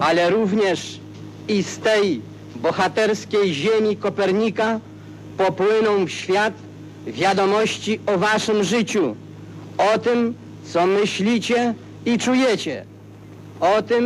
ale również i z tej bohaterskiej ziemi Kopernika popłyną w świat wiadomości o waszym życiu, o tym, co myślicie i czujecie, o tym,